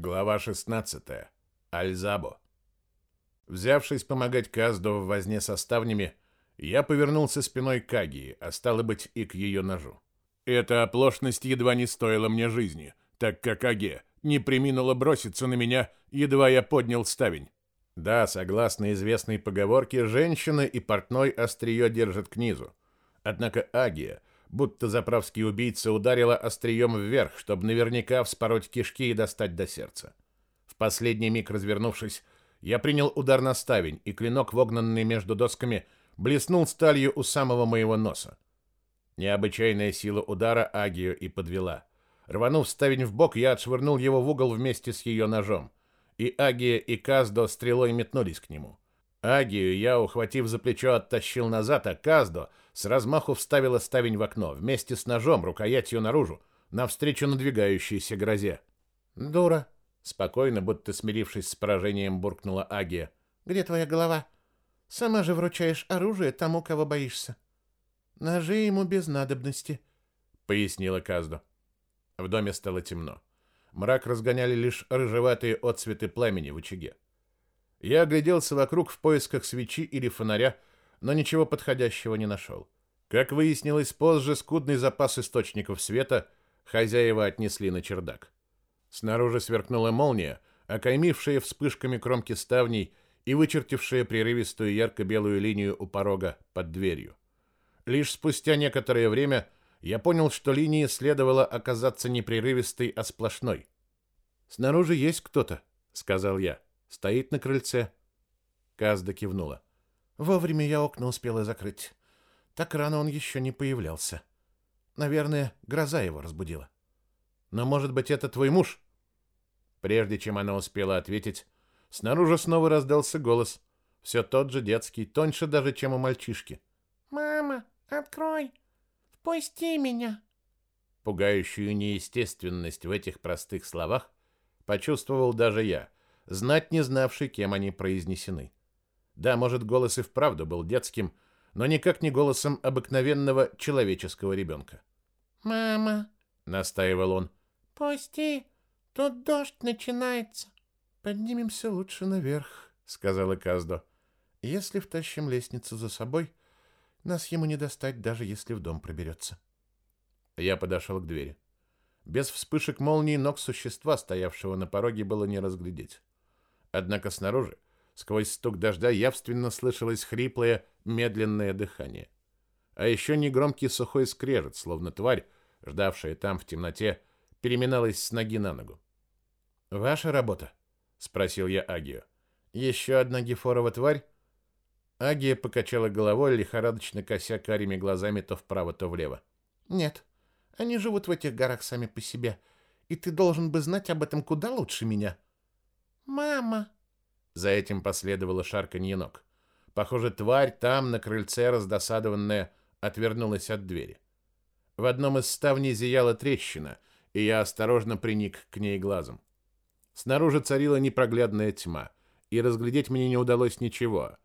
Глава 16. Альзабо. Взявшись помогать Казду в возне со ставнями, я повернулся спиной к Агии, а стало быть и к ее ножу. Эта оплошность едва не стоила мне жизни, так как Аге не приминула броситься на меня, едва я поднял ставень. Да, согласно известной поговорке, женщина и портной острие держат к низу. Однако Агия, будто заправский убийца, ударила острием вверх, чтобы наверняка вспороть кишки и достать до сердца. В последний миг развернувшись, я принял удар на ставень, и клинок, вогнанный между досками, блеснул сталью у самого моего носа. Необычайная сила удара Агию и подвела. Рванув ставень в бок, я отшвырнул его в угол вместе с ее ножом. И Агия и Каздо стрелой метнулись к нему. Агию я, ухватив за плечо, оттащил назад, а Каздо с размаху вставила ставень в окно, вместе с ножом, рукоятью наружу, навстречу надвигающейся грозе. «Дура!» — спокойно, будто смирившись с поражением, буркнула Агия. «Где твоя голова? Сама же вручаешь оружие тому, кого боишься. Ножи ему без надобности», — пояснила Каздо. В доме стало темно. Мрак разгоняли лишь рыжеватые отцветы пламени в очаге. Я огляделся вокруг в поисках свечи или фонаря, но ничего подходящего не нашел. Как выяснилось позже, скудный запас источников света хозяева отнесли на чердак. Снаружи сверкнула молния, окаймившая вспышками кромки ставней и вычертившая прерывистую ярко-белую линию у порога под дверью. Лишь спустя некоторое время я понял, что линии следовало оказаться не прерывистой, а сплошной. «Снаружи есть кто-то», — сказал я. «Стоит на крыльце». Казда кивнула. Вовремя я окна успела закрыть. Так рано он еще не появлялся. Наверное, гроза его разбудила. Но, может быть, это твой муж? Прежде чем она успела ответить, снаружи снова раздался голос. Все тот же детский, тоньше даже, чем у мальчишки. «Мама, открой! Впусти меня!» Пугающую неестественность в этих простых словах почувствовал даже я, знать не знавший, кем они произнесены. Да, может, голос и вправду был детским, но никак не голосом обыкновенного человеческого ребенка. «Мама», — настаивал он, — «пусти, тут дождь начинается». «Поднимемся лучше наверх», — сказала Каздо. «Если втащим лестницу за собой, нас ему не достать, даже если в дом проберется». Я подошел к двери. Без вспышек молнии ног существа, стоявшего на пороге, было не разглядеть. Однако снаружи Сквозь стук дождя явственно слышалось хриплое, медленное дыхание. А еще негромкий сухой скрежет, словно тварь, ждавшая там в темноте, переминалась с ноги на ногу. «Ваша работа?» — спросил я Агию. «Еще одна гефорова тварь?» Агия покачала головой, лихорадочно кося карими глазами то вправо, то влево. «Нет, они живут в этих горах сами по себе, и ты должен бы знать об этом куда лучше меня». «Мама!» За этим последовало шарканье ног. Похоже, тварь там, на крыльце, раздосадованная, отвернулась от двери. В одном из ставней зияла трещина, и я осторожно приник к ней глазом. Снаружи царила непроглядная тьма, и разглядеть мне не удалось ничего.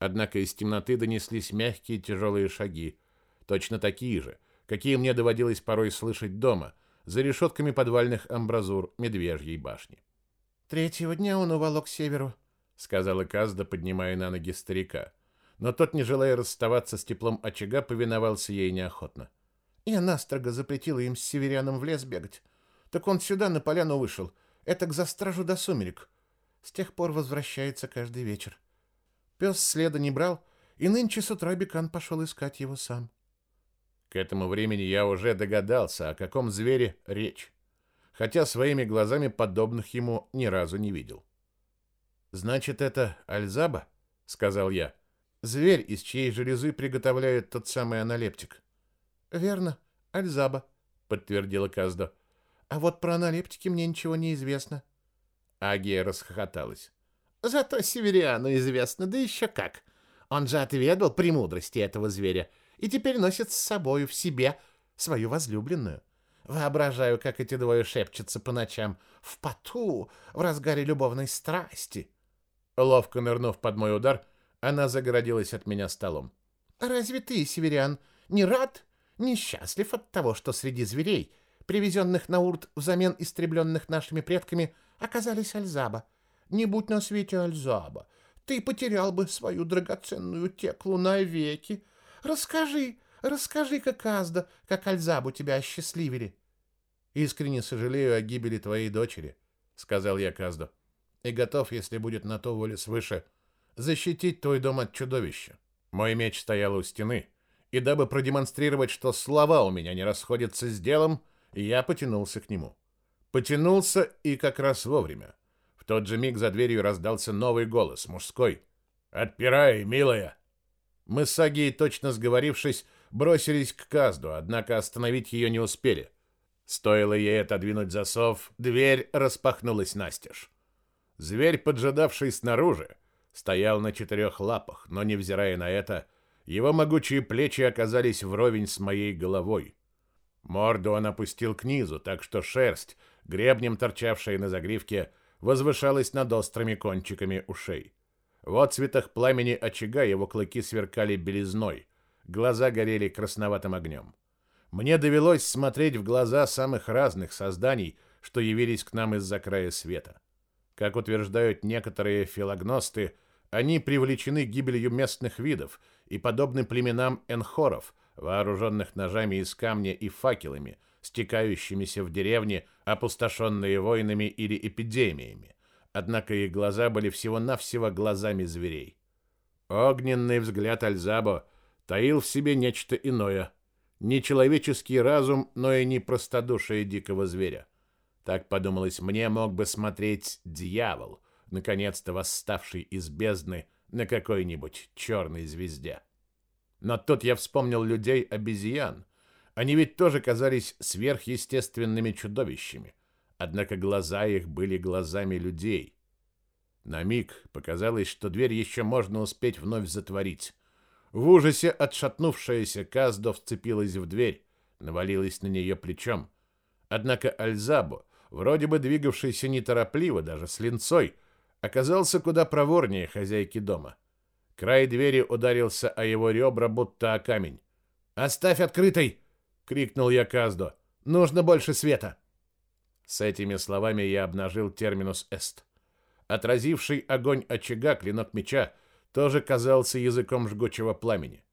Однако из темноты донеслись мягкие тяжелые шаги, точно такие же, какие мне доводилось порой слышать дома, за решетками подвальных амбразур Медвежьей башни. Третьего дня он уволок к северу, сказала Казда, поднимая на ноги старика. Но тот, не желая расставаться с теплом очага, повиновался ей неохотно. Я настрого запретила им с северяном в лес бегать. Так он сюда на поляну вышел, это к за стражу до сумерек. С тех пор возвращается каждый вечер. Пес следа не брал, и нынче с утра Бекан пошел искать его сам. К этому времени я уже догадался, о каком звере речь, хотя своими глазами подобных ему ни разу не видел. Значит, это альзаба, сказал я. Зверь, из чьей железы приготовляют тот самый аналептик. Верно, альзаба, подтвердила Каздо. А вот про аналептики мне ничего не известно. Агия расхохоталась. Зато Севериану известно, да еще как. Он же отведал премудрости этого зверя и теперь носит с собою в себе свою возлюбленную. Воображаю, как эти двое шепчутся по ночам в поту, в разгаре любовной страсти. Ловко нырнув под мой удар, она загородилась от меня столом. «Разве ты, северян, не рад, не счастлив от того, что среди зверей привезенных на Урт взамен истребленных нашими предками, оказались Альзаба. Не будь на свете Альзаба, ты потерял бы свою драгоценную теклу навеки. Расскажи, расскажи, как Азда, как Альзабу тебя осчастливили. Искренне сожалею о гибели твоей дочери, сказал я Казду, и готов, если будет на то воля свыше, защитить твой дом от чудовища. Мой меч стоял у стены, и дабы продемонстрировать, что слова у меня не расходятся с делом, я потянулся к нему. Потянулся и как раз вовремя. В тот же миг за дверью раздался новый голос, мужской. «Отпирай, милая!» Мы с Агией, точно сговорившись, бросились к Казду, однако остановить ее не успели. Стоило ей отодвинуть засов, дверь распахнулась настежь. Зверь, поджидавший снаружи, стоял на четырех лапах, но, невзирая на это, его могучие плечи оказались вровень с моей головой. Морду он опустил к низу, так что шерсть, гребнем торчавшая на загривке, возвышалась над острыми кончиками ушей. В отцветах пламени очага его клыки сверкали белизной, глаза горели красноватым огнем. Мне довелось смотреть в глаза самых разных созданий, что явились к нам из-за края света. Как утверждают некоторые филогносты, они привлечены гибелью местных видов и подобны племенам энхоров, вооруженных ножами из камня и факелами, стекающимися в деревни, опустошенные войнами или эпидемиями. Однако их глаза были всего-навсего глазами зверей. Огненный взгляд Альзабо таил в себе нечто иное. Не человеческий разум, но и не простодушие дикого зверя. Так подумалось мне, мог бы смотреть дьявол, наконец-то восставший из бездны на какой-нибудь черной звезде. Но тут я вспомнил людей-обезьян. Они ведь тоже казались сверхъестественными чудовищами. Однако глаза их были глазами людей. На миг показалось, что дверь еще можно успеть вновь затворить. В ужасе отшатнувшаяся Каздо вцепилась в дверь, навалилась на нее плечом. Однако Альзабо, вроде бы двигавшийся неторопливо, даже с линцой, оказался куда проворнее хозяйки дома. Край двери ударился о его ребра, будто о камень. «Оставь открытой!» — крикнул я Каздо. «Нужно больше света!» С этими словами я обнажил терминус «эст». Отразивший огонь очага клинок меча тоже казался языком жгучего пламени.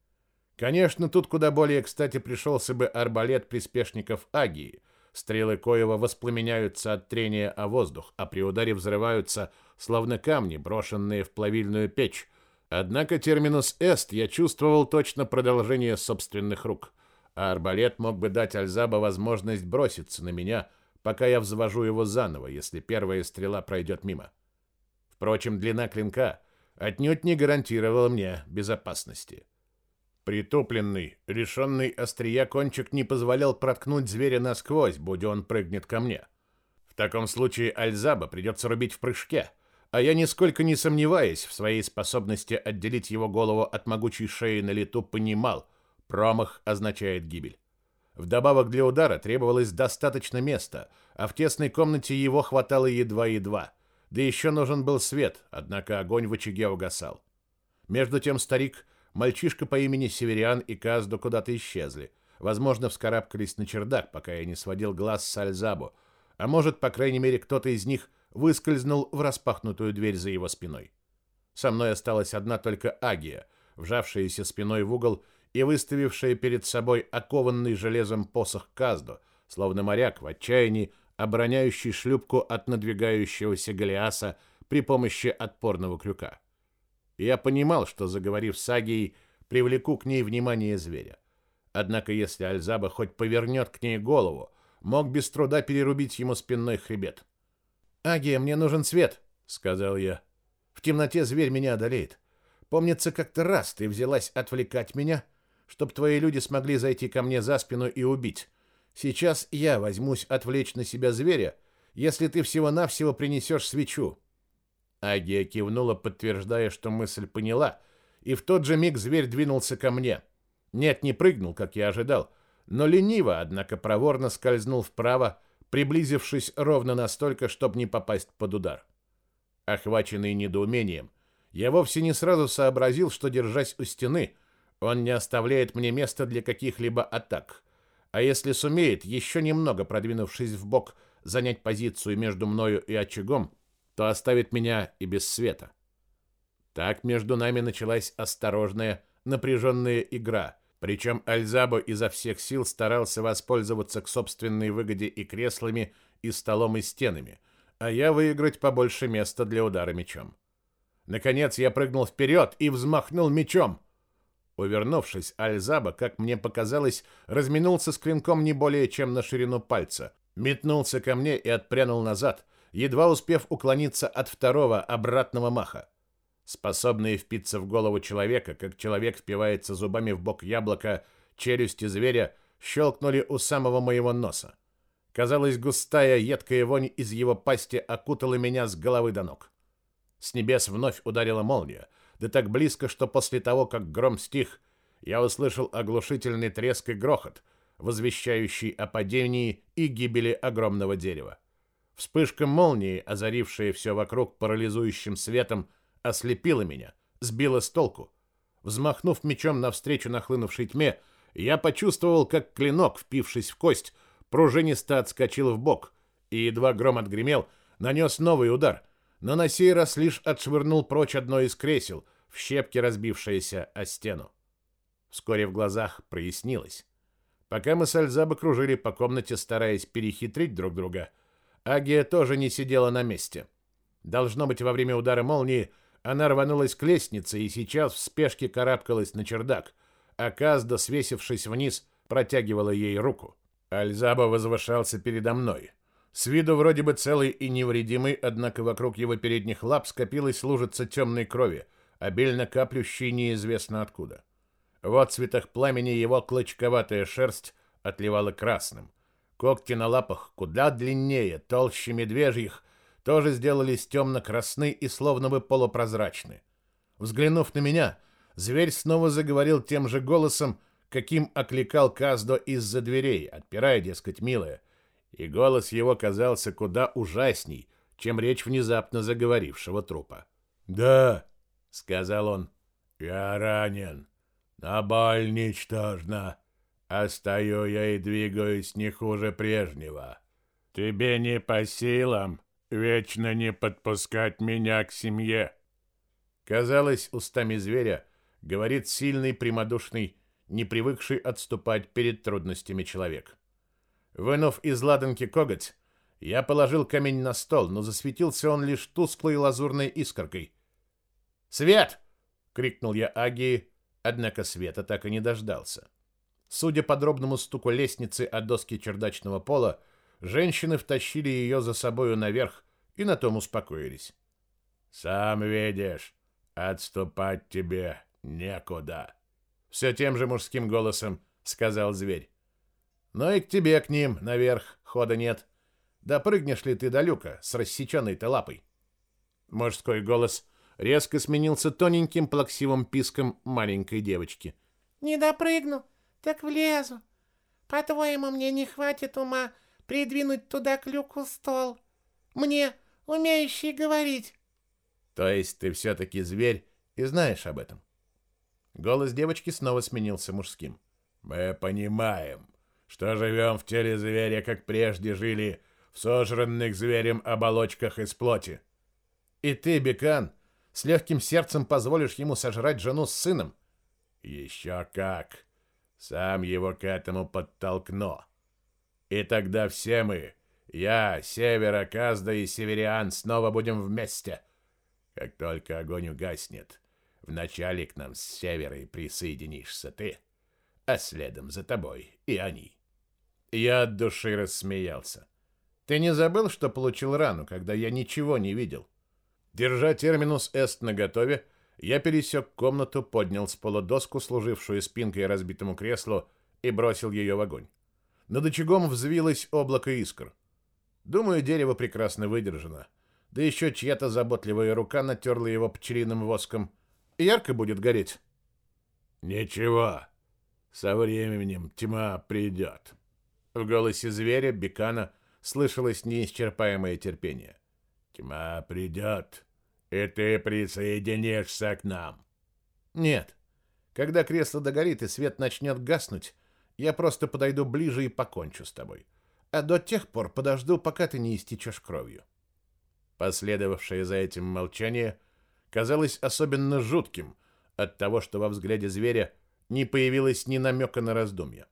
Конечно, тут куда более кстати пришелся бы арбалет приспешников Агии. Стрелы Коева воспламеняются от трения о воздух, а при ударе взрываются словно камни, брошенные в плавильную печь. Однако терминус «эст» я чувствовал точно продолжение собственных рук, а арбалет мог бы дать Альзаба возможность броситься на меня, пока я взвожу его заново, если первая стрела пройдет мимо. Впрочем, длина клинка отнюдь не гарантировала мне безопасности. Притупленный, решенный острия кончик не позволял проткнуть зверя насквозь, будь он прыгнет ко мне. В таком случае Альзаба придется рубить в прыжке — а я нисколько не сомневаясь в своей способности отделить его голову от могучей шеи на лету, понимал, промах означает гибель. Вдобавок для удара требовалось достаточно места, а в тесной комнате его хватало едва-едва. Да еще нужен был свет, однако огонь в очаге угасал. Между тем старик, мальчишка по имени Севериан и Казду куда-то исчезли. Возможно, вскарабкались на чердак, пока я не сводил глаз с Альзабу. А может, по крайней мере, кто-то из них выскользнул в распахнутую дверь за его спиной. Со мной осталась одна только Агия, вжавшаяся спиной в угол и выставившая перед собой окованный железом посох Каздо, словно моряк в отчаянии, обороняющий шлюпку от надвигающегося Голиаса при помощи отпорного крюка. Я понимал, что, заговорив с Агией, привлеку к ней внимание зверя. Однако если Альзаба хоть повернет к ней голову, мог без труда перерубить ему спинной хребет. «Агия, мне нужен свет», — сказал я. «В темноте зверь меня одолеет. Помнится, как-то раз ты взялась отвлекать меня, чтоб твои люди смогли зайти ко мне за спину и убить. Сейчас я возьмусь отвлечь на себя зверя, если ты всего-навсего принесешь свечу». Агия кивнула, подтверждая, что мысль поняла, и в тот же миг зверь двинулся ко мне. Нет, не прыгнул, как я ожидал, но лениво, однако проворно скользнул вправо, приблизившись ровно настолько, чтобы не попасть под удар. Охваченный недоумением, я вовсе не сразу сообразил, что, держась у стены, он не оставляет мне места для каких-либо атак. а если сумеет, еще немного продвинувшись в бок, занять позицию между мною и очагом, то оставит меня и без света. Так между нами началась осторожная, напряженная игра, причем Альзабо изо всех сил старался воспользоваться к собственной выгоде и креслами, и столом, и стенами, а я выиграть побольше места для удара мечом. Наконец я прыгнул вперед и взмахнул мечом. Увернувшись, Альзаба, как мне показалось, разминулся с клинком не более чем на ширину пальца, метнулся ко мне и отпрянул назад, едва успев уклониться от второго обратного маха. Способные впиться в голову человека, как человек впивается зубами в бок яблока, челюсти зверя щелкнули у самого моего носа. Казалось, густая, едкая вонь из его пасти окутала меня с головы до ног. С небес вновь ударила молния, да так близко, что после того, как гром стих, я услышал оглушительный треск и грохот, возвещающий о падении и гибели огромного дерева. Вспышка молнии, озарившая все вокруг парализующим светом, ослепила меня, сбила с толку. Взмахнув мечом навстречу нахлынувшей тьме, я почувствовал, как клинок, впившись в кость, пружинисто отскочил в бок, и едва гром отгремел, нанес новый удар, но на сей раз лишь отшвырнул прочь одно из кресел, в щепки разбившееся о стену. Вскоре в глазах прояснилось. Пока мы с Альзабо кружили по комнате, стараясь перехитрить друг друга, Агия тоже не сидела на месте. Должно быть, во время удара молнии она рванулась к лестнице и сейчас в спешке карабкалась на чердак, а Казда, свесившись вниз, протягивала ей руку. Альзаба возвышался передо мной. С виду вроде бы целый и невредимый, однако вокруг его передних лап скопилась лужица темной крови, обильно каплющей неизвестно откуда. В отцветах пламени его клочковатая шерсть отливала красным. Когти на лапах куда длиннее, толще медвежьих, тоже сделались темно-красны и словно бы полупрозрачны. Взглянув на меня, зверь снова заговорил тем же голосом, каким окликал Каздо из-за дверей, отпирая, дескать, милая. И голос его казался куда ужасней, чем речь внезапно заговорившего трупа. «Да», — сказал он, — «я ранен, но боль ничтожна. А стою я и двигаюсь не хуже прежнего. Тебе не по силам Вечно не подпускать меня к семье. Казалось, устами зверя говорит сильный, прямодушный, не привыкший отступать перед трудностями человек. Вынув из ладанки коготь, я положил камень на стол, но засветился он лишь тусклой лазурной искоркой. «Свет!» — крикнул я Агии, однако света так и не дождался. Судя по дробному стуку лестницы о доски чердачного пола, женщины втащили ее за собою наверх, и на том успокоились. «Сам видишь, отступать тебе некуда», — все тем же мужским голосом сказал зверь. «Но и к тебе, к ним, наверх, хода нет. Допрыгнешь ли ты до люка с рассеченной-то лапой?» Мужской голос резко сменился тоненьким плаксивым писком маленькой девочки. «Не допрыгну, так влезу. По-твоему, мне не хватит ума придвинуть туда к стол? Мне умеющий говорить. То есть ты все-таки зверь и знаешь об этом? Голос девочки снова сменился мужским. Мы понимаем, что живем в теле зверя, как прежде жили в сожранных зверем оболочках из плоти. И ты, Бекан, с легким сердцем позволишь ему сожрать жену с сыном? Еще как. Сам его к этому подтолкну. И тогда все мы я, Севера, Казда и Севериан снова будем вместе. Как только огонь угаснет, вначале к нам с севера и присоединишься ты, а следом за тобой и они. Я от души рассмеялся. Ты не забыл, что получил рану, когда я ничего не видел? Держа терминус эст наготове, я пересек комнату, поднял с пола доску, служившую спинкой разбитому креслу, и бросил ее в огонь. Над очагом взвилось облако искр. Думаю, дерево прекрасно выдержано. Да еще чья-то заботливая рука натерла его пчелиным воском. Ярко будет гореть. Ничего. Со временем тьма придет. В голосе зверя, Бекана, слышалось неисчерпаемое терпение. Тьма придет, и ты присоединишься к нам. Нет. Когда кресло догорит и свет начнет гаснуть, Я просто подойду ближе и покончу с тобой. А до тех пор подожду, пока ты не истечешь кровью. Последовавшее за этим молчание казалось особенно жутким от того, что во взгляде зверя не появилось ни намека на раздумья.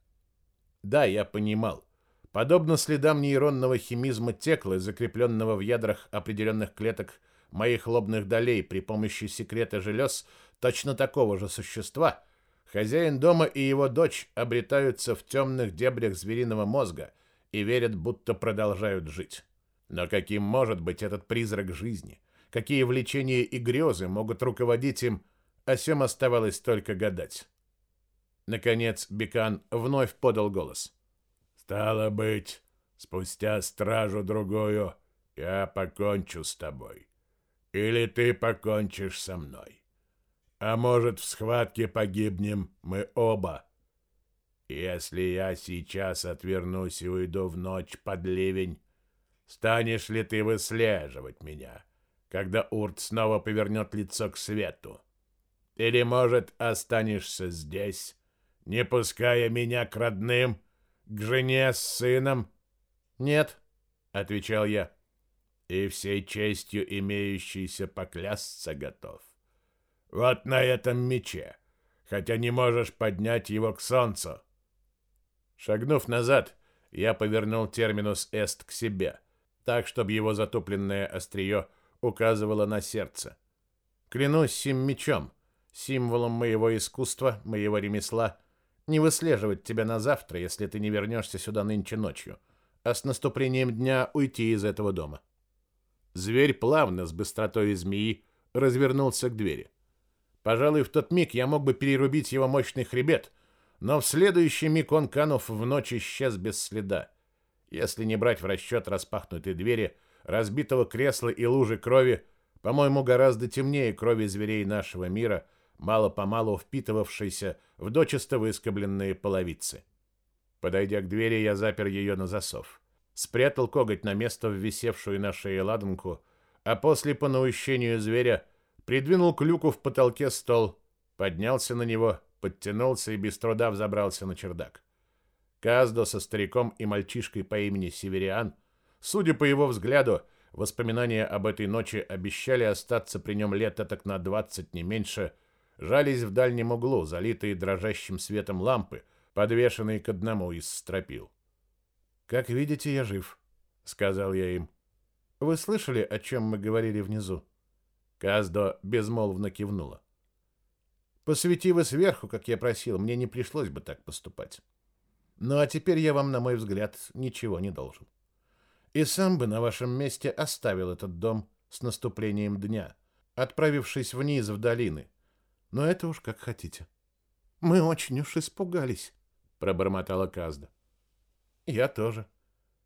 Да, я понимал. Подобно следам нейронного химизма текла, закрепленного в ядрах определенных клеток моих лобных долей при помощи секрета желез точно такого же существа, хозяин дома и его дочь обретаются в темных дебрях звериного мозга и верят, будто продолжают жить. Но каким может быть этот призрак жизни? Какие влечения и грезы могут руководить им? О сем оставалось только гадать. Наконец Бекан вновь подал голос. «Стало быть, спустя стражу другую я покончу с тобой. Или ты покончишь со мной. А может, в схватке погибнем мы оба. Если я сейчас отвернусь и уйду в ночь под ливень, Станешь ли ты выслеживать меня, когда Урт снова повернет лицо к свету? Или, может, останешься здесь, не пуская меня к родным, к жене с сыном? Нет, отвечал я. И всей честью имеющейся поклясться готов. Вот на этом мече, хотя не можешь поднять его к солнцу. Шагнув назад, я повернул терминус эст к себе — так, чтобы его затопленное острие указывало на сердце. Клянусь сим мечом, символом моего искусства, моего ремесла, не выслеживать тебя на завтра, если ты не вернешься сюда нынче ночью, а с наступлением дня уйти из этого дома. Зверь плавно, с быстротой змеи, развернулся к двери. Пожалуй, в тот миг я мог бы перерубить его мощный хребет, но в следующий миг он, канув в ночь, исчез без следа если не брать в расчет распахнутые двери, разбитого кресла и лужи крови, по-моему, гораздо темнее крови зверей нашего мира, мало-помалу впитывавшейся в дочисто выскобленные половицы. Подойдя к двери, я запер ее на засов. Спрятал коготь на место в висевшую на шее ладанку, а после, по наущению зверя, придвинул к люку в потолке стол, поднялся на него, подтянулся и без труда взобрался на чердак. Каздо со стариком и мальчишкой по имени Севериан, судя по его взгляду, воспоминания об этой ночи обещали остаться при нем лет так на двадцать не меньше, жались в дальнем углу, залитые дрожащим светом лампы, подвешенные к одному из стропил. «Как видите, я жив», — сказал я им. «Вы слышали, о чем мы говорили внизу?» Каздо безмолвно кивнула. «Посвети вы сверху, как я просил, мне не пришлось бы так поступать». Ну а теперь я вам, на мой взгляд, ничего не должен. И сам бы на вашем месте оставил этот дом с наступлением дня, отправившись вниз в долины. Но это уж как хотите. Мы очень уж испугались, пробормотала Казда. Я тоже.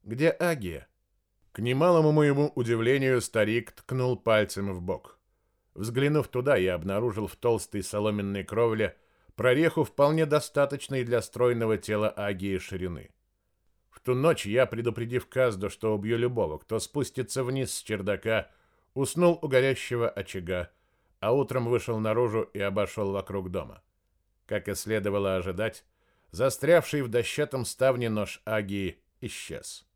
Где Агия? К немалому моему удивлению старик ткнул пальцем в бок. Взглянув туда, я обнаружил в толстой соломенной кровле прореху вполне достаточной для стройного тела Агии ширины. В ту ночь я, предупредив Казду, что убью любого, кто спустится вниз с чердака, уснул у горящего очага, а утром вышел наружу и обошел вокруг дома. Как и следовало ожидать, застрявший в дощатом ставне нож Агии исчез.